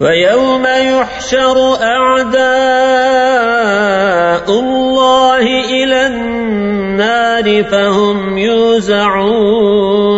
ويوم يحشر أعداء الله إلى النار فهم يوزعون.